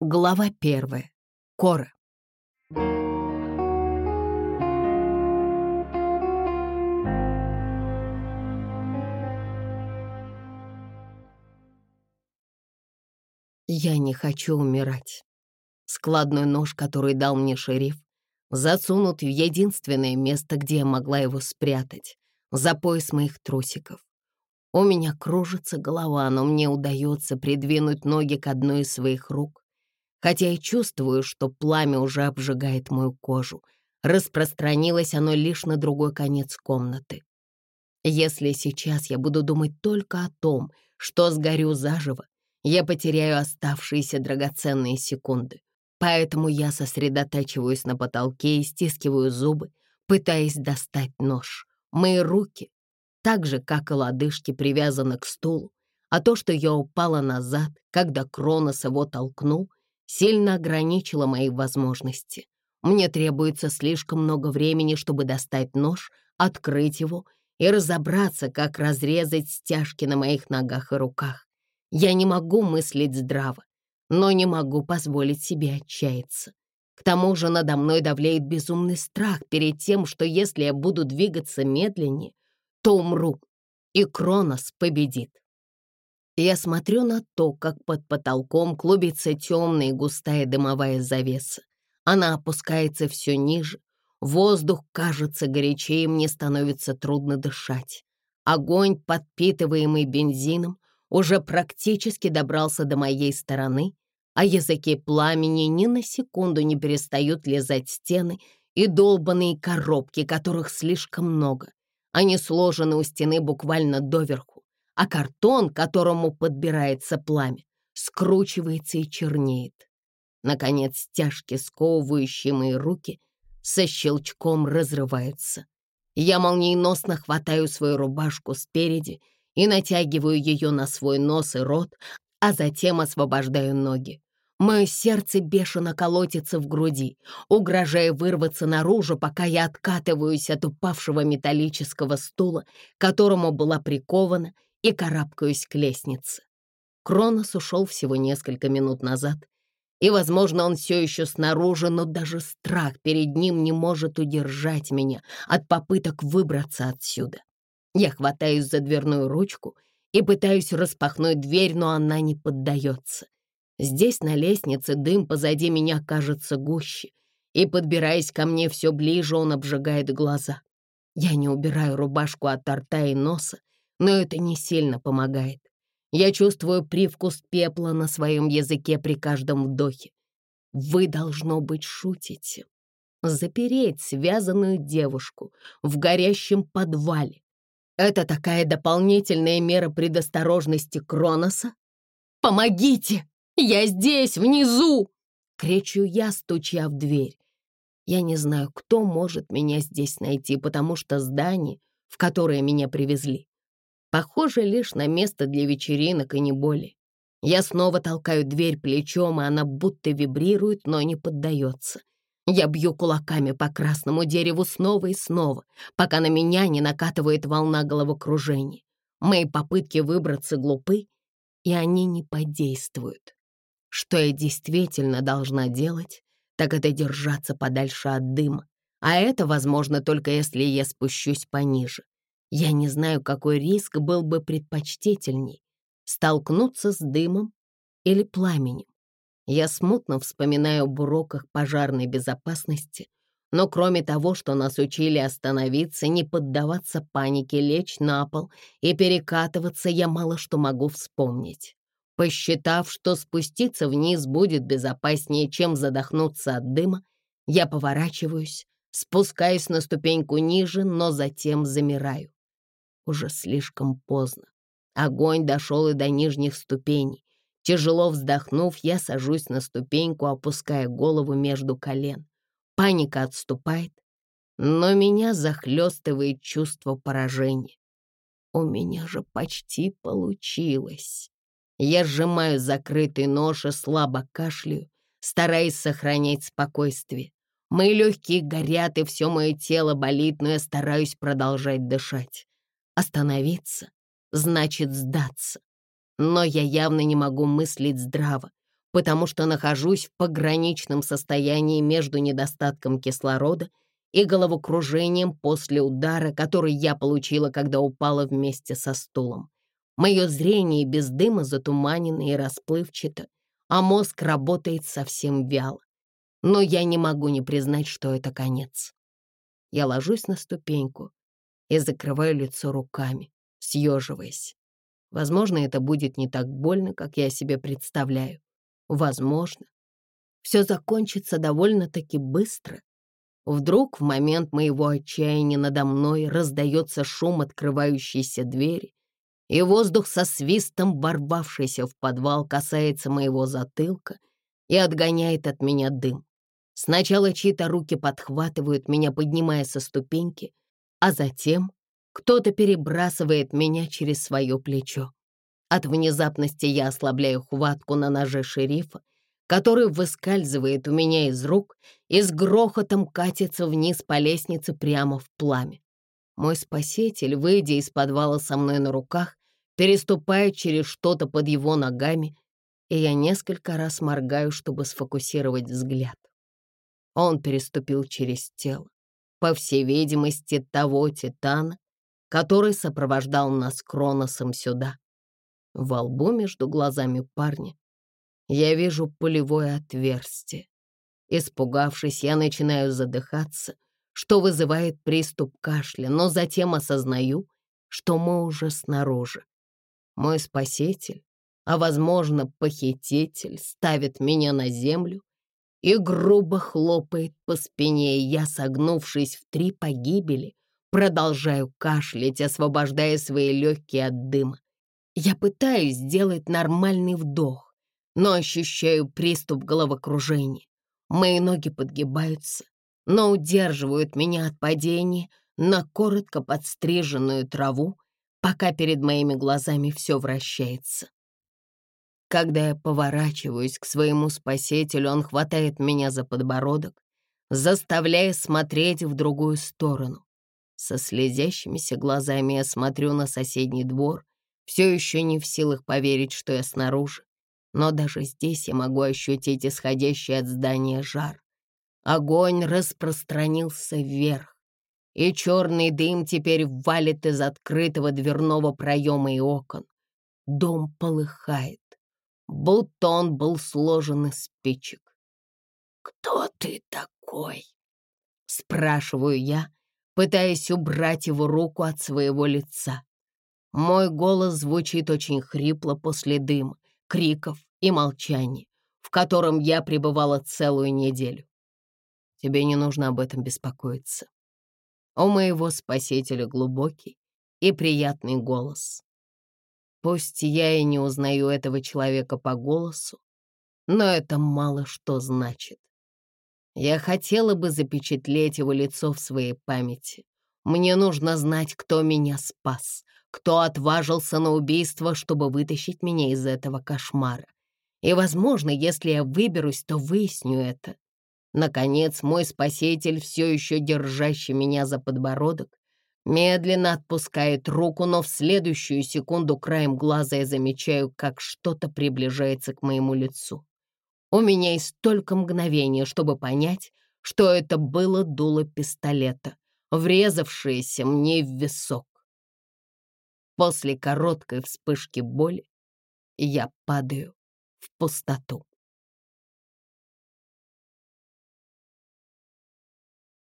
Глава первая. Кора. Я не хочу умирать. Складной нож, который дал мне шериф, засунут в единственное место, где я могла его спрятать, за пояс моих трусиков. У меня кружится голова, но мне удается придвинуть ноги к одной из своих рук, хотя и чувствую, что пламя уже обжигает мою кожу. Распространилось оно лишь на другой конец комнаты. Если сейчас я буду думать только о том, что сгорю заживо, я потеряю оставшиеся драгоценные секунды. Поэтому я сосредотачиваюсь на потолке и стискиваю зубы, пытаясь достать нож. Мои руки, так же, как и лодыжки, привязаны к стулу, а то, что я упала назад, когда Кронос его толкнул, сильно ограничило мои возможности. Мне требуется слишком много времени, чтобы достать нож, открыть его и разобраться, как разрезать стяжки на моих ногах и руках. Я не могу мыслить здраво, но не могу позволить себе отчаяться. К тому же надо мной давляет безумный страх перед тем, что если я буду двигаться медленнее, то умру, и Кронос победит. Я смотрю на то, как под потолком клубится темная густая дымовая завеса. Она опускается все ниже. Воздух кажется горячее, мне становится трудно дышать. Огонь, подпитываемый бензином, уже практически добрался до моей стороны, а языки пламени ни на секунду не перестают лизать стены и долбанные коробки, которых слишком много. Они сложены у стены буквально доверху, а картон, которому подбирается пламя, скручивается и чернеет. Наконец, стяжки, сковывающие мои руки, со щелчком разрываются. Я молниеносно хватаю свою рубашку спереди и натягиваю ее на свой нос и рот, а затем освобождаю ноги. Мое сердце бешено колотится в груди, угрожая вырваться наружу, пока я откатываюсь от упавшего металлического стула, которому была прикована, и карабкаюсь к лестнице. Кронос ушел всего несколько минут назад, и, возможно, он все еще снаружи, но даже страх перед ним не может удержать меня от попыток выбраться отсюда. Я хватаюсь за дверную ручку и пытаюсь распахнуть дверь, но она не поддается. Здесь на лестнице дым позади меня кажется гуще, и, подбираясь ко мне все ближе, он обжигает глаза. Я не убираю рубашку от рта и носа, но это не сильно помогает. Я чувствую привкус пепла на своем языке при каждом вдохе. Вы, должно быть, шутите. Запереть связанную девушку в горящем подвале это такая дополнительная мера предосторожности Кроноса? «Помогите! Я здесь, внизу!» — кричу я, стуча в дверь. Я не знаю, кто может меня здесь найти, потому что здание, в которое меня привезли, похоже лишь на место для вечеринок и не более. Я снова толкаю дверь плечом, и она будто вибрирует, но не поддается. Я бью кулаками по красному дереву снова и снова, пока на меня не накатывает волна головокружения. Мои попытки выбраться глупы, и они не подействуют. Что я действительно должна делать, так это держаться подальше от дыма. А это возможно только если я спущусь пониже. Я не знаю, какой риск был бы предпочтительней — столкнуться с дымом или пламенем. Я смутно вспоминаю об уроках пожарной безопасности, но кроме того, что нас учили остановиться, не поддаваться панике, лечь на пол и перекатываться, я мало что могу вспомнить. Посчитав, что спуститься вниз будет безопаснее, чем задохнуться от дыма, я поворачиваюсь, спускаюсь на ступеньку ниже, но затем замираю. Уже слишком поздно. Огонь дошел и до нижних ступеней. Тяжело вздохнув, я сажусь на ступеньку, опуская голову между колен. Паника отступает, но меня захлестывает чувство поражения. У меня же почти получилось. Я сжимаю закрытый нож и слабо кашляю, стараясь сохранять спокойствие. Мои легкие горят, и все мое тело болит, но я стараюсь продолжать дышать. Остановиться значит сдаться. Но я явно не могу мыслить здраво, потому что нахожусь в пограничном состоянии между недостатком кислорода и головокружением после удара, который я получила, когда упала вместе со стулом. Мое зрение без дыма затуманено и расплывчато, а мозг работает совсем вяло. Но я не могу не признать, что это конец. Я ложусь на ступеньку и закрываю лицо руками, съеживаясь. Возможно, это будет не так больно, как я себе представляю. Возможно. Все закончится довольно-таки быстро. Вдруг в момент моего отчаяния надо мной раздается шум открывающейся двери, и воздух со свистом, ворвавшийся в подвал, касается моего затылка и отгоняет от меня дым. Сначала чьи-то руки подхватывают меня, поднимая со ступеньки, а затем кто-то перебрасывает меня через свое плечо. От внезапности я ослабляю хватку на ноже шерифа, который выскальзывает у меня из рук и с грохотом катится вниз по лестнице прямо в пламя. Мой спаситель, выйдя из подвала со мной на руках, переступает через что-то под его ногами, и я несколько раз моргаю, чтобы сфокусировать взгляд. Он переступил через тело, по всей видимости, того титана, который сопровождал нас Кроносом сюда. Во лбу между глазами парня я вижу пулевое отверстие. Испугавшись, я начинаю задыхаться, что вызывает приступ кашля, но затем осознаю, что мы уже снаружи. Мой спаситель, а, возможно, похититель, ставит меня на землю и грубо хлопает по спине, и я, согнувшись в три погибели, продолжаю кашлять, освобождая свои легкие от дыма. Я пытаюсь сделать нормальный вдох, но ощущаю приступ головокружения. Мои ноги подгибаются, но удерживают меня от падения на коротко подстриженную траву, пока перед моими глазами все вращается. Когда я поворачиваюсь к своему спасителю, он хватает меня за подбородок, заставляя смотреть в другую сторону. Со слезящимися глазами я смотрю на соседний двор, все еще не в силах поверить, что я снаружи. Но даже здесь я могу ощутить исходящий от здания жар. Огонь распространился вверх, и черный дым теперь валит из открытого дверного проема и окон. Дом полыхает будто он был сложен из спичек. «Кто ты такой?» — спрашиваю я, пытаясь убрать его руку от своего лица. Мой голос звучит очень хрипло после дыма, криков и молчания, в котором я пребывала целую неделю. Тебе не нужно об этом беспокоиться. У моего спасителя глубокий и приятный голос. Пусть я и не узнаю этого человека по голосу, но это мало что значит. Я хотела бы запечатлеть его лицо в своей памяти. Мне нужно знать, кто меня спас, кто отважился на убийство, чтобы вытащить меня из этого кошмара. И, возможно, если я выберусь, то выясню это. Наконец, мой спаситель, все еще держащий меня за подбородок, Медленно отпускает руку, но в следующую секунду краем глаза я замечаю, как что-то приближается к моему лицу. У меня есть только мгновение, чтобы понять, что это было дуло пистолета, врезавшееся мне в висок. После короткой вспышки боли я падаю в пустоту.